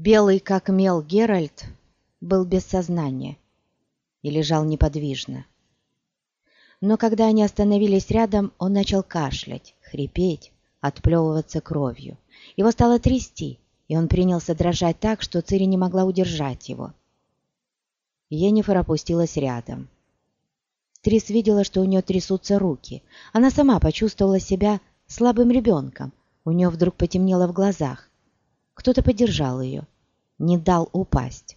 Белый как мел Геральт был без сознания и лежал неподвижно. Но когда они остановились рядом, он начал кашлять, хрипеть, отплевываться кровью. Его стало трясти, и он принялся дрожать так, что Цири не могла удержать его. Енифер опустилась рядом. Трис видела, что у нее трясутся руки. Она сама почувствовала себя слабым ребенком. У нее вдруг потемнело в глазах. Кто-то поддержал ее, не дал упасть.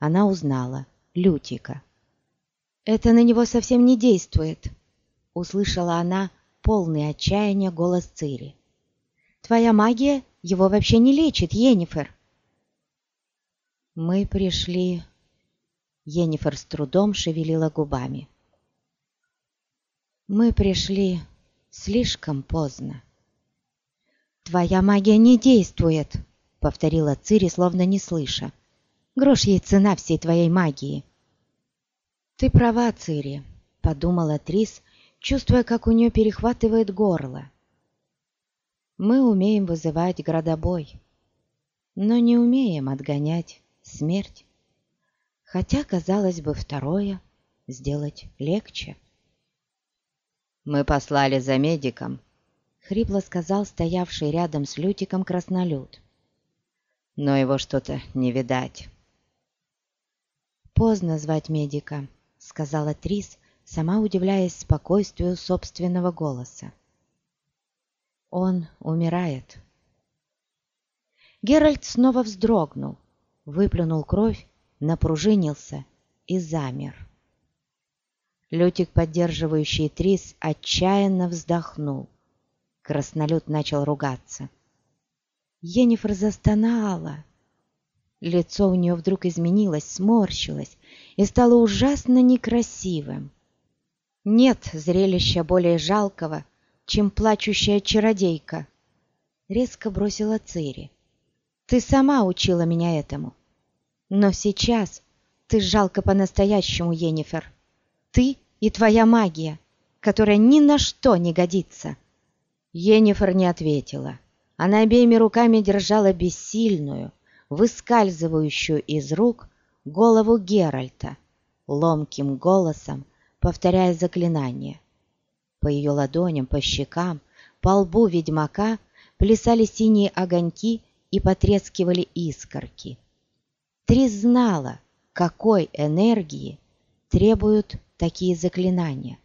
Она узнала Лютика. «Это на него совсем не действует», — услышала она полный отчаяния голос Цири. «Твоя магия его вообще не лечит, Енифер!» «Мы пришли...» Енифер с трудом шевелила губами. «Мы пришли слишком поздно». «Твоя магия не действует!» — повторила Цири, словно не слыша. «Грош ей цена всей твоей магии!» «Ты права, Цири», — подумала Трис, чувствуя, как у нее перехватывает горло. «Мы умеем вызывать градобой, но не умеем отгонять смерть. Хотя, казалось бы, второе сделать легче». «Мы послали за медиком», — хрипло сказал стоявший рядом с Лютиком краснолюд. «Но его что-то не видать». «Поздно звать медика», — сказала Трис, сама удивляясь спокойствию собственного голоса. «Он умирает». Геральт снова вздрогнул, выплюнул кровь, напружинился и замер. Лютик, поддерживающий Трис, отчаянно вздохнул. Краснолюд начал ругаться. Енифер застонала. Лицо у нее вдруг изменилось, сморщилось и стало ужасно некрасивым. Нет зрелища более жалкого, чем плачущая чародейка. Резко бросила Цири. Ты сама учила меня этому. Но сейчас ты жалко по-настоящему, Енифер. Ты и твоя магия, которая ни на что не годится. Енифер не ответила. Она обеими руками держала бессильную, выскальзывающую из рук голову Геральта, ломким голосом повторяя заклинание. По ее ладоням, по щекам, по лбу ведьмака плясали синие огоньки и потрескивали искорки. Трис знала, какой энергии требуют такие заклинания.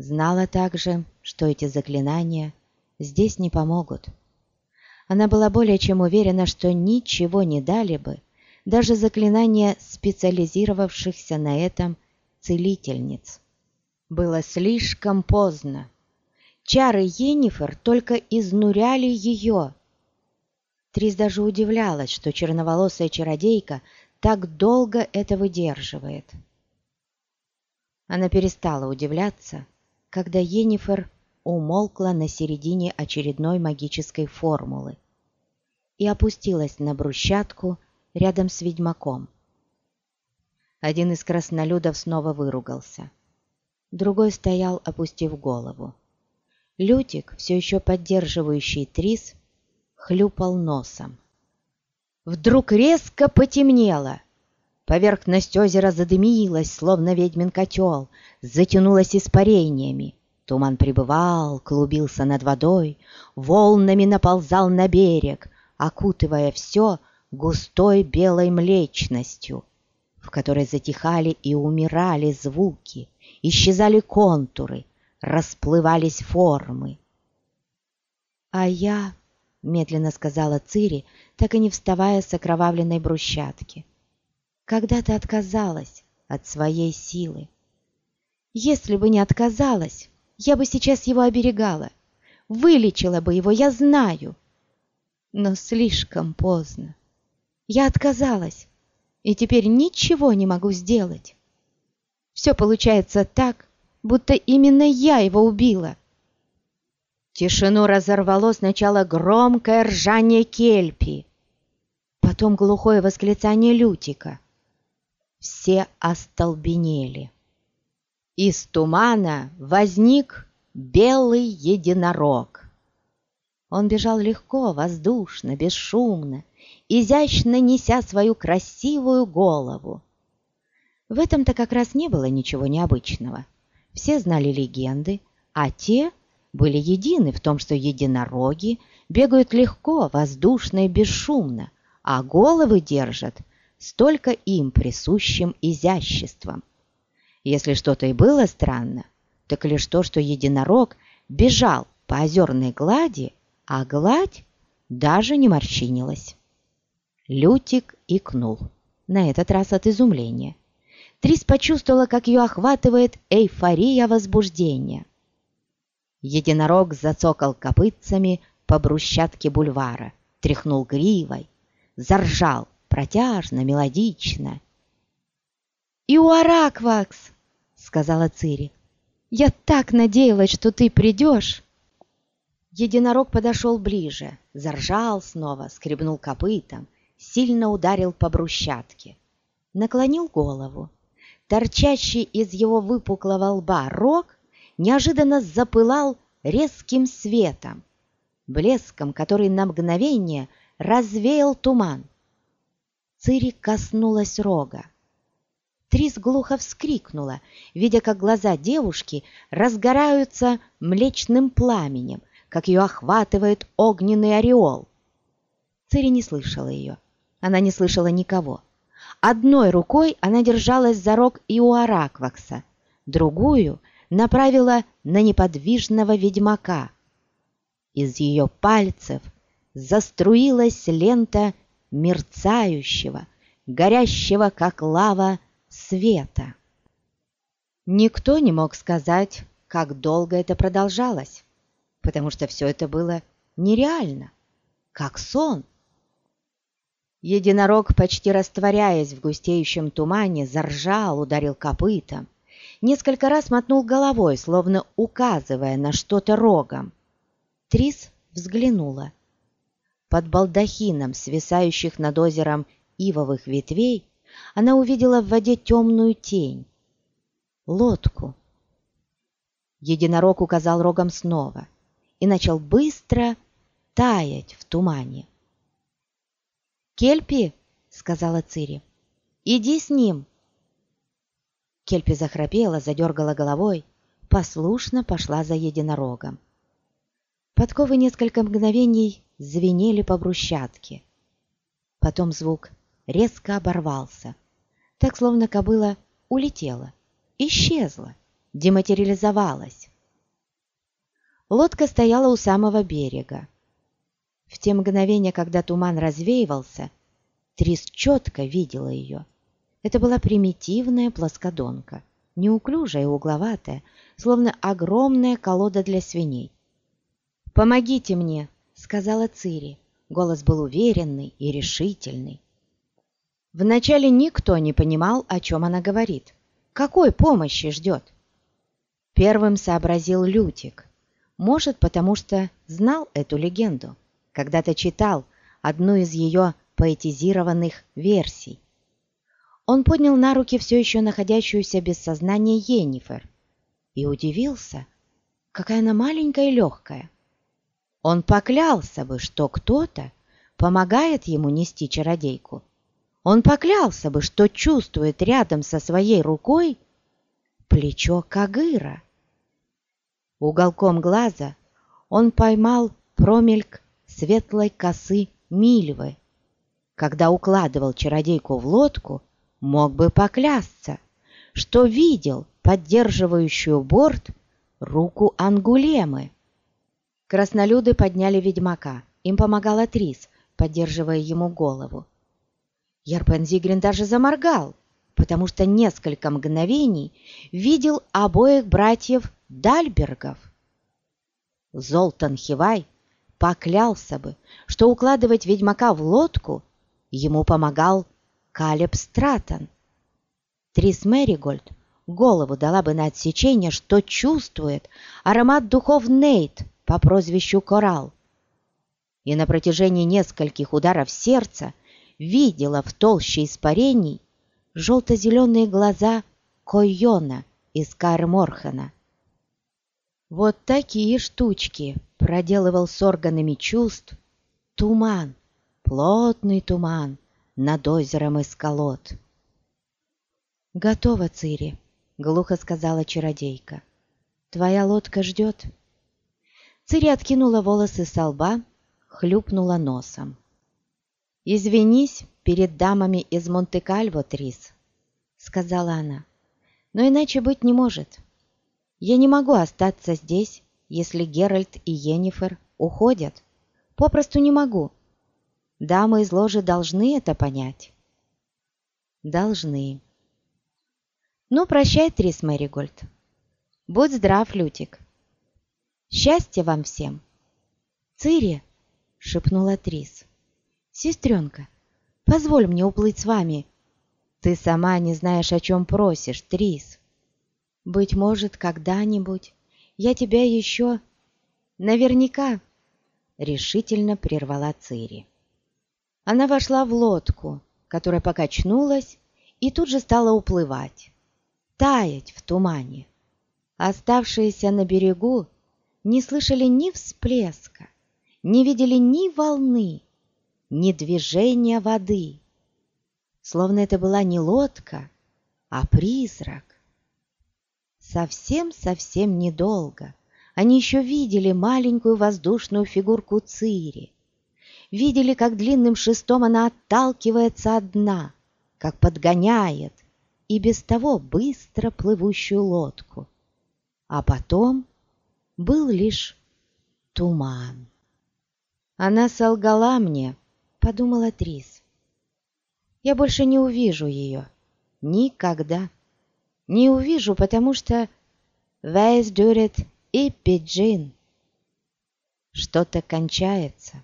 Знала также, что эти заклинания здесь не помогут. Она была более чем уверена, что ничего не дали бы даже заклинания специализировавшихся на этом целительниц. Было слишком поздно. Чары Енифер только изнуряли ее. Трис даже удивлялась, что черноволосая чародейка так долго это выдерживает. Она перестала удивляться, когда Енифер умолкла на середине очередной магической формулы и опустилась на брусчатку рядом с ведьмаком. Один из краснолюдов снова выругался. Другой стоял, опустив голову. Лютик, все еще поддерживающий Трис, хлюпал носом. Вдруг резко потемнело. Поверхность озера задымилась, словно ведьмин котел, затянулась испарениями. Туман прибывал, клубился над водой, волнами наползал на берег, окутывая все густой белой млечностью в которой затихали и умирали звуки, исчезали контуры, расплывались формы. «А я», — медленно сказала Цири, так и не вставая с окровавленной брусчатки, «когда ты отказалась от своей силы. Если бы не отказалась, я бы сейчас его оберегала, вылечила бы его, я знаю. Но слишком поздно. Я отказалась, и теперь ничего не могу сделать. Все получается так, будто именно я его убила. Тишину разорвало сначала громкое ржание кельпи, потом глухое восклицание Лютика. Все остолбенели. Из тумана возник белый единорог. Он бежал легко, воздушно, бесшумно, изящно неся свою красивую голову. В этом-то как раз не было ничего необычного. Все знали легенды, а те были едины в том, что единороги бегают легко, воздушно и бесшумно, а головы держат столько им присущим изяществом. Если что-то и было странно, так лишь то, что единорог бежал по озерной глади, а гладь даже не морщинилась. Лютик икнул, на этот раз от изумления. Трис почувствовала, как ее охватывает эйфория возбуждения. Единорог зацокал копытцами по брусчатке бульвара, тряхнул гривой, заржал протяжно, мелодично. «Иуараквакс!» — сказала Цири. «Я так надеялась, что ты придешь!» Единорог подошел ближе, заржал снова, скребнул копытом, сильно ударил по брусчатке. Наклонил голову. Торчащий из его выпуклого лба рог неожиданно запылал резким светом, блеском, который на мгновение развеял туман. Цири коснулась рога. Трис глухо вскрикнула, видя, как глаза девушки разгораются млечным пламенем, как ее охватывает огненный ореол. Цири не слышала ее. Она не слышала никого. Одной рукой она держалась за рог Иуараквакса, другую направила на неподвижного ведьмака. Из ее пальцев заструилась лента мерцающего, горящего, как лава, света. Никто не мог сказать, как долго это продолжалось, потому что все это было нереально, как сон. Единорог, почти растворяясь в густеющем тумане, заржал, ударил копытом, несколько раз мотнул головой, словно указывая на что-то рогом. Трис взглянула. Под балдахином, свисающих над озером ивовых ветвей, она увидела в воде темную тень. Лодку. Единорог указал рогом снова и начал быстро таять в тумане. «Кельпи!» — сказала Цири. «Иди с ним!» Кельпи захрапела, задергала головой, послушно пошла за единорогом. Подковы несколько мгновений звенели по брусчатке. Потом звук резко оборвался, так словно кобыла улетела, исчезла, дематериализовалась. Лодка стояла у самого берега. В те мгновения, когда туман развеивался, Трис четко видела ее. Это была примитивная плоскодонка, неуклюжая и угловатая, словно огромная колода для свиней. «Помогите мне!» — сказала Цири. Голос был уверенный и решительный. Вначале никто не понимал, о чем она говорит. Какой помощи ждет? Первым сообразил Лютик. Может, потому что знал эту легенду. Когда-то читал одну из ее поэтизированных версий. Он поднял на руки все еще находящуюся без сознания Енифер и удивился, какая она маленькая и легкая. Он поклялся бы, что кто-то помогает ему нести чародейку. Он поклялся бы, что чувствует рядом со своей рукой плечо Кагыра. Уголком глаза он поймал промельк светлой косы Мильвы. Когда укладывал чародейку в лодку, мог бы поклясться, что видел поддерживающую борт руку Ангулемы. Краснолюды подняли ведьмака. Им помогала Трис, поддерживая ему голову. Ярпен Зигрин даже заморгал, потому что несколько мгновений видел обоих братьев Дальбергов. Золтан Хивай поклялся бы, что укладывать ведьмака в лодку ему помогал Калеб Стратон. Трис Мэригольд голову дала бы на отсечение, что чувствует аромат духов Нейт по прозвищу Коралл. И на протяжении нескольких ударов сердца видела в толще испарений желто-зеленые глаза Койона из Карморхена. Вот такие штучки проделывал с органами чувств туман, плотный туман над озером Исколот. «Готово, Цири», — глухо сказала чародейка. «Твоя лодка ждет». Цири откинула волосы со лба, хлюпнула носом. «Извинись перед дамами из Монте-Кальво, Трис», — сказала она. «Но иначе быть не может. Я не могу остаться здесь, если Геральт и Йеннифер уходят. Попросту не могу. Дамы из ложи должны это понять». «Должны». «Ну, прощай, Трис Мэригольд. Будь здрав, Лютик. Счастья вам всем!» «Цири!» — шепнула Трис. «Сестренка, позволь мне уплыть с вами». «Ты сама не знаешь, о чем просишь, Трис. Быть может, когда-нибудь я тебя еще...» «Наверняка!» — решительно прервала Цири. Она вошла в лодку, которая покачнулась и тут же стала уплывать, таять в тумане. Оставшиеся на берегу не слышали ни всплеска, не видели ни волны, ни движения воды, словно это была не лодка, а призрак. Совсем-совсем недолго они еще видели маленькую воздушную фигурку Цири, видели, как длинным шестом она отталкивается от дна, как подгоняет и без того быстро плывущую лодку. А потом был лишь туман. Она солгала мне, подумала Трис. Я больше не увижу ее. Никогда. Не увижу, потому что «Вейс дюрет и пиджин». Что-то кончается.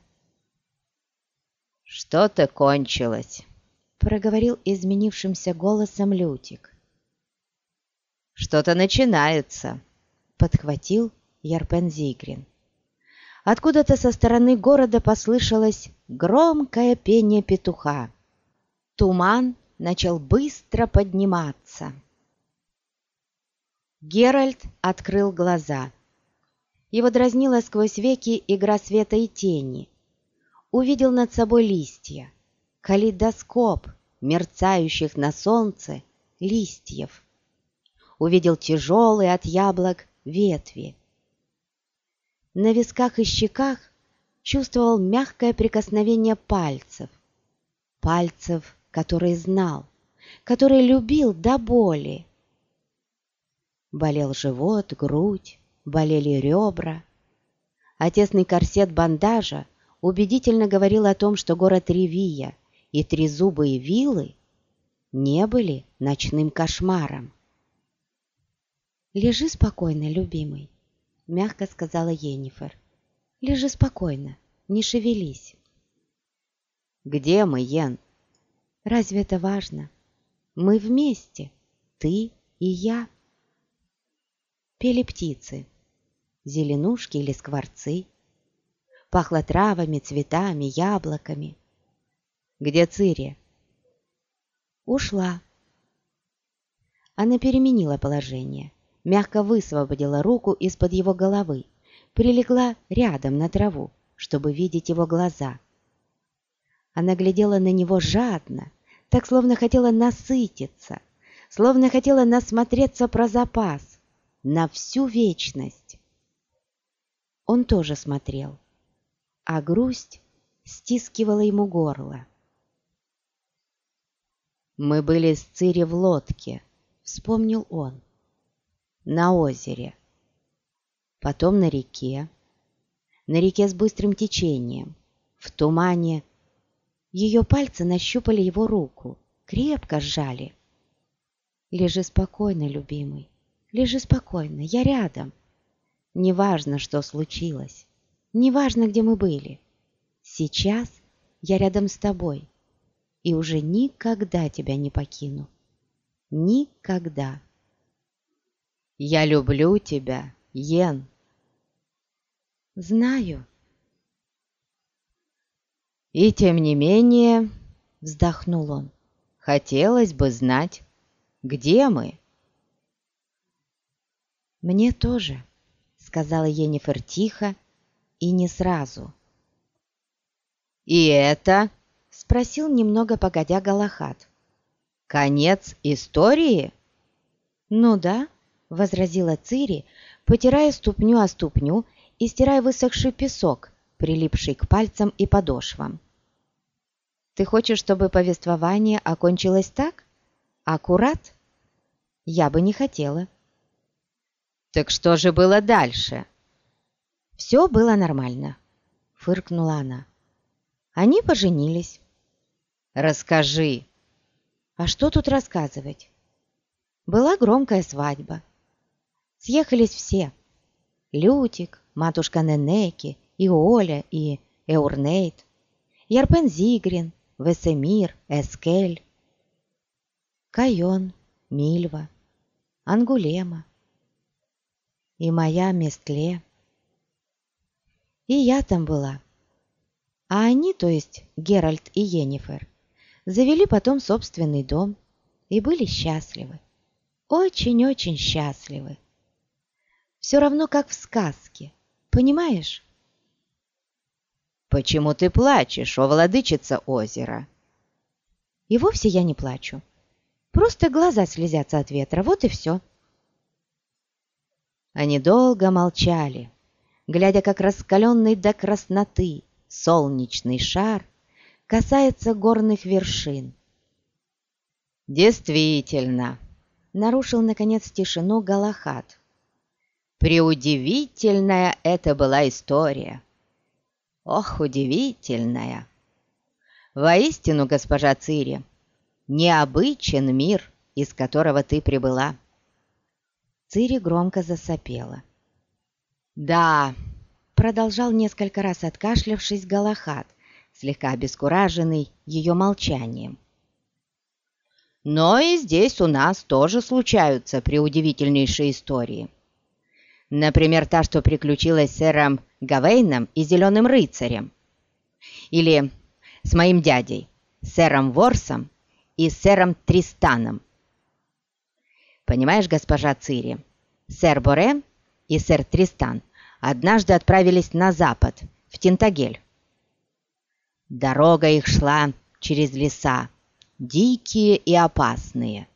«Что-то кончилось», — проговорил изменившимся голосом Лютик. «Что-то начинается», — подхватил Ярпен Зигрин. Откуда-то со стороны города послышалось громкое пение петуха. Туман начал быстро подниматься. Геральт открыл глаза. Его дразнила сквозь веки игра света и тени. Увидел над собой листья, калейдоскоп мерцающих на солнце листьев. Увидел тяжелые от яблок ветви, на висках и щеках чувствовал мягкое прикосновение пальцев. Пальцев, которые знал, которые любил до боли. Болел живот, грудь, болели ребра. А тесный корсет бандажа убедительно говорил о том, что город Ревия и трезубые вилы не были ночным кошмаром. «Лежи спокойно, любимый», — мягко сказала Енифер. «Лежи спокойно, не шевелись». «Где мы, Йен?» «Разве это важно? Мы вместе, ты и я». Пели птицы, зеленушки или скворцы. Пахло травами, цветами, яблоками. «Где Цири?» «Ушла». Она переменила положение мягко высвободила руку из-под его головы, прилегла рядом на траву, чтобы видеть его глаза. Она глядела на него жадно, так словно хотела насытиться, словно хотела насмотреться про запас, на всю вечность. Он тоже смотрел, а грусть стискивала ему горло. «Мы были с Цири в лодке», — вспомнил он на озере, потом на реке, на реке с быстрым течением, в тумане. Ее пальцы нащупали его руку, крепко сжали. «Лежи спокойно, любимый, лежи спокойно, я рядом. Неважно, что случилось, неважно, где мы были. Сейчас я рядом с тобой и уже никогда тебя не покину. Никогда!» Я люблю тебя, Йен. Знаю. И тем не менее, вздохнул он, хотелось бы знать, где мы. Мне тоже, сказала Енифер тихо и не сразу. «И это?» — спросил немного погодя Галахат. «Конец истории?» «Ну да», — возразила Цири, потирая ступню о ступню и стирая высохший песок, прилипший к пальцам и подошвам. «Ты хочешь, чтобы повествование окончилось так? Аккурат? Я бы не хотела». «Так что же было дальше?» «Все было нормально», — фыркнула она. «Они поженились». «Расскажи». «А что тут рассказывать?» Была громкая свадьба. Съехались все. Лютик, матушка Ненеки, и Оля, и Эурнейт, Ярпен Зигрин, Весемир, Эскель, Кайон, Мильва, Ангулема и моя Местле. И я там была. А они, то есть Геральт и Йеннифер, завели потом собственный дом и были счастливы. Очень-очень счастливы. Все равно, как в сказке, понимаешь? «Почему ты плачешь, о владычица озера?» И вовсе я не плачу. Просто глаза слезятся от ветра, вот и все. Они долго молчали, глядя, как раскаленный до красноты солнечный шар касается горных вершин. «Действительно», — нарушил, наконец, тишину Галахат. «Преудивительная это была история. Ох, удивительная! Воистину, госпожа Цири, необычен мир, из которого ты прибыла». Цири громко засопела. «Да», — продолжал несколько раз откашлявшись Галахат, слегка обескураженный ее молчанием. «Но и здесь у нас тоже случаются преудивительнейшие истории. Например, та, что приключилась с сэром Гавейном и Зеленым Рыцарем. Или с моим дядей, сэром Ворсом и сэром Тристаном. Понимаешь, госпожа Цири, сэр Боре и сэр Тристан однажды отправились на запад, в Тинтагель. Дорога их шла через леса, дикие и опасные.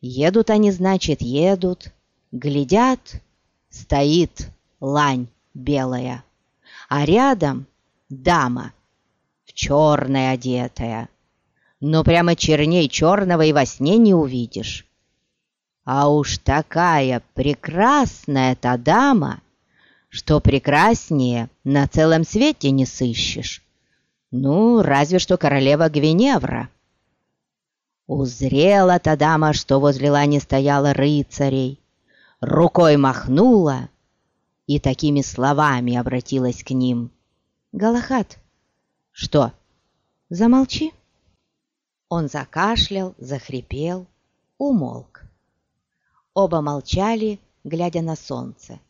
Едут они, значит, едут, глядят, стоит лань белая, а рядом дама в черное одетая. Но прямо черней черного и во сне не увидишь. А уж такая прекрасная та дама, что прекраснее на целом свете не сыщешь. Ну, разве что королева Гвиневра. Узрела та дама, что возле лани стояла рыцарей, рукой махнула и такими словами обратилась к ним. «Галахат!» «Что?» «Замолчи!» Он закашлял, захрипел, умолк. Оба молчали, глядя на солнце.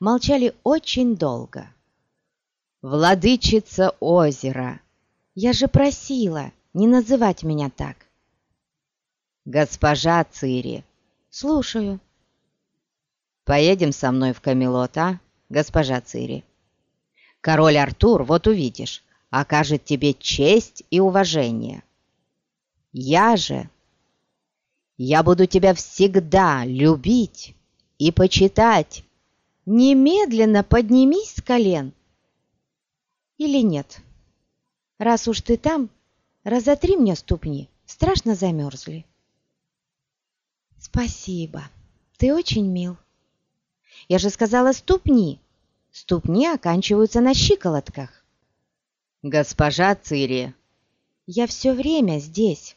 Молчали очень долго. «Владычица озера!» «Я же просила не называть меня так!» «Госпожа Цири!» «Слушаю!» «Поедем со мной в Камелот, а, госпожа Цири? Король Артур, вот увидишь, окажет тебе честь и уважение. Я же я буду тебя всегда любить и почитать. Немедленно поднимись с колен. Или нет? Раз уж ты там, разотри мне ступни, страшно замерзли. Спасибо, ты очень мил. Я же сказала ступни. Ступни оканчиваются на щиколотках. Госпожа Цири. Я все время здесь.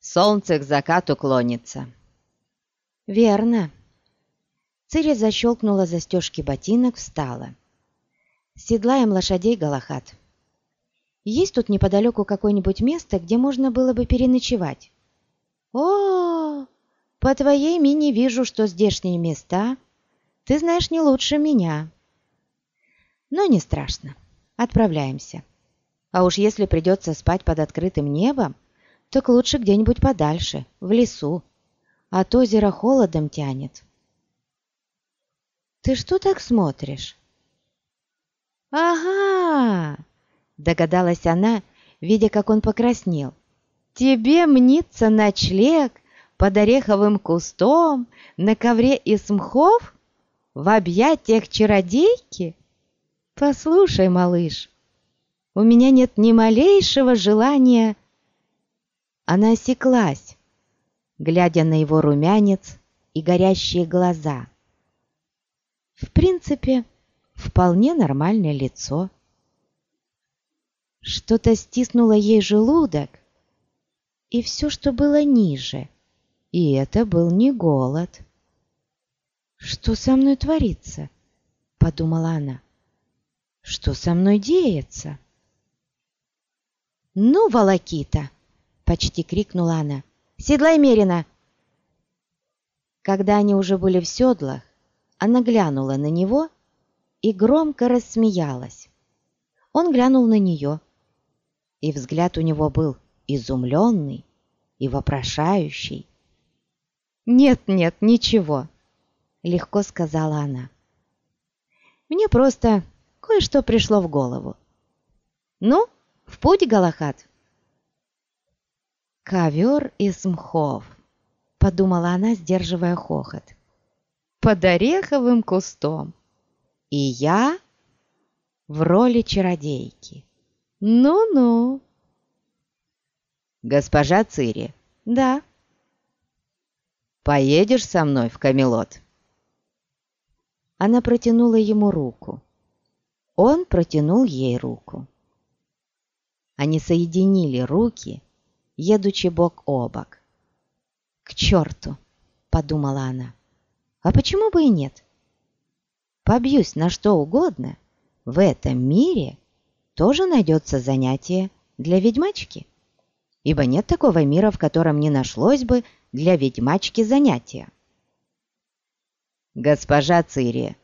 Солнце к закату клонится. Верно. Цири защелкнула застежки ботинок, встала. Седлаем лошадей Галахат. Есть тут неподалеку какое-нибудь место, где можно было бы переночевать? О, по твоей мини вижу, что здешние места ты знаешь не лучше меня. Но не страшно. Отправляемся. А уж если придется спать под открытым небом, так лучше где-нибудь подальше, в лесу. От озера холодом тянет. Ты что так смотришь? «Ага!» — догадалась она, видя, как он покраснел. «Тебе мнится ночлег под ореховым кустом на ковре из мхов в объятиях чародейки? Послушай, малыш, у меня нет ни малейшего желания...» Она осеклась, глядя на его румянец и горящие глаза. В принципе, вполне нормальное лицо. Что-то стиснуло ей желудок, и все, что было ниже, и это был не голод. «Что со мной творится?» — подумала она. «Что со мной деется?» «Ну, волокита!» — почти крикнула она. «Седлай мерено!» Когда они уже были в седлах, она глянула на него и громко рассмеялась. Он глянул на нее, и взгляд у него был изумленный и вопрошающий. «Нет, нет, ничего», — легко сказала она. «Мне просто кое-что пришло в голову. Ну, в путь, Галахат!» «Ковер из мхов», — подумала она, сдерживая хохот. «Под ореховым кустом. И я в роли чародейки. Ну-ну!» «Госпожа Цири!» «Да». «Поедешь со мной в Камелот?» Она протянула ему руку. Он протянул ей руку. Они соединили руки, едучи бок о бок. «К черту!» — подумала она. «А почему бы и нет? Побьюсь на что угодно, в этом мире тоже найдется занятие для ведьмачки» ибо нет такого мира, в котором не нашлось бы для ведьмачки занятия. «Госпожа Цири!»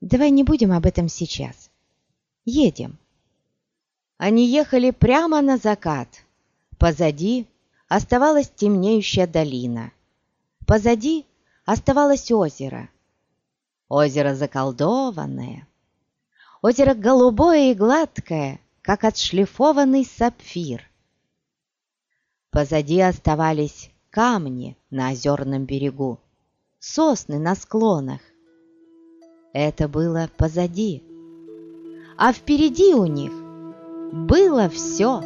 «Давай не будем об этом сейчас. Едем». Они ехали прямо на закат. Позади оставалась темнеющая долина. Позади оставалось озеро. Озеро заколдованное. Озеро голубое и гладкое, как отшлифованный сапфир. Позади оставались камни на озерном берегу, сосны на склонах. Это было позади. А впереди у них было все.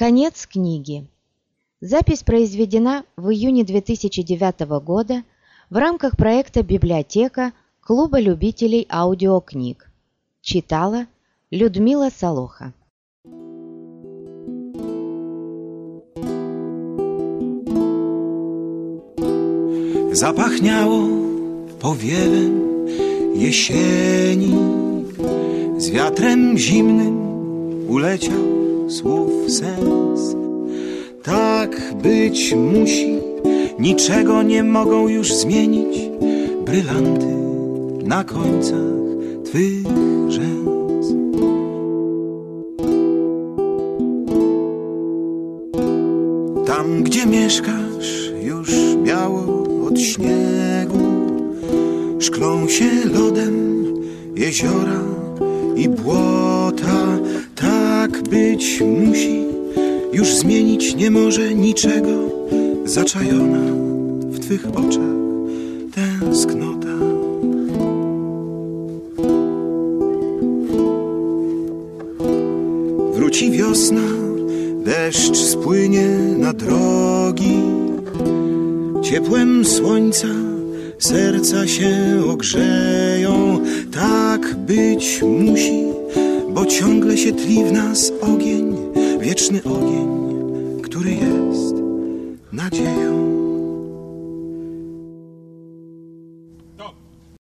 Конец книги. Запись произведена в июне 2009 года в рамках проекта «Библиотека» Клуба любителей аудиокниг. Читала Людмила Солоха. Zapachniało powiewem jesieni, z wiatrem zimnym uleciał słów sens. Tak być musi, niczego nie mogą już zmienić brylanty na końcach twych rzęs. Tam, gdzie mieszkasz, już biało od śniegu, szklą się lodem jeziora i błota tak być musi, już zmienić nie może niczego, zaczajona w twych oczach tęsknota. Wróci wiosna, deszcz spłynie na drogi, ciepłem słońca serca się ogrzeją, tak być musi ciągle się tli w nas ogień, wieczny ogień, który jest nadzieją.